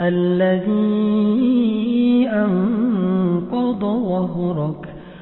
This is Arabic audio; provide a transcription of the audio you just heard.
الذي أنقض ظهرك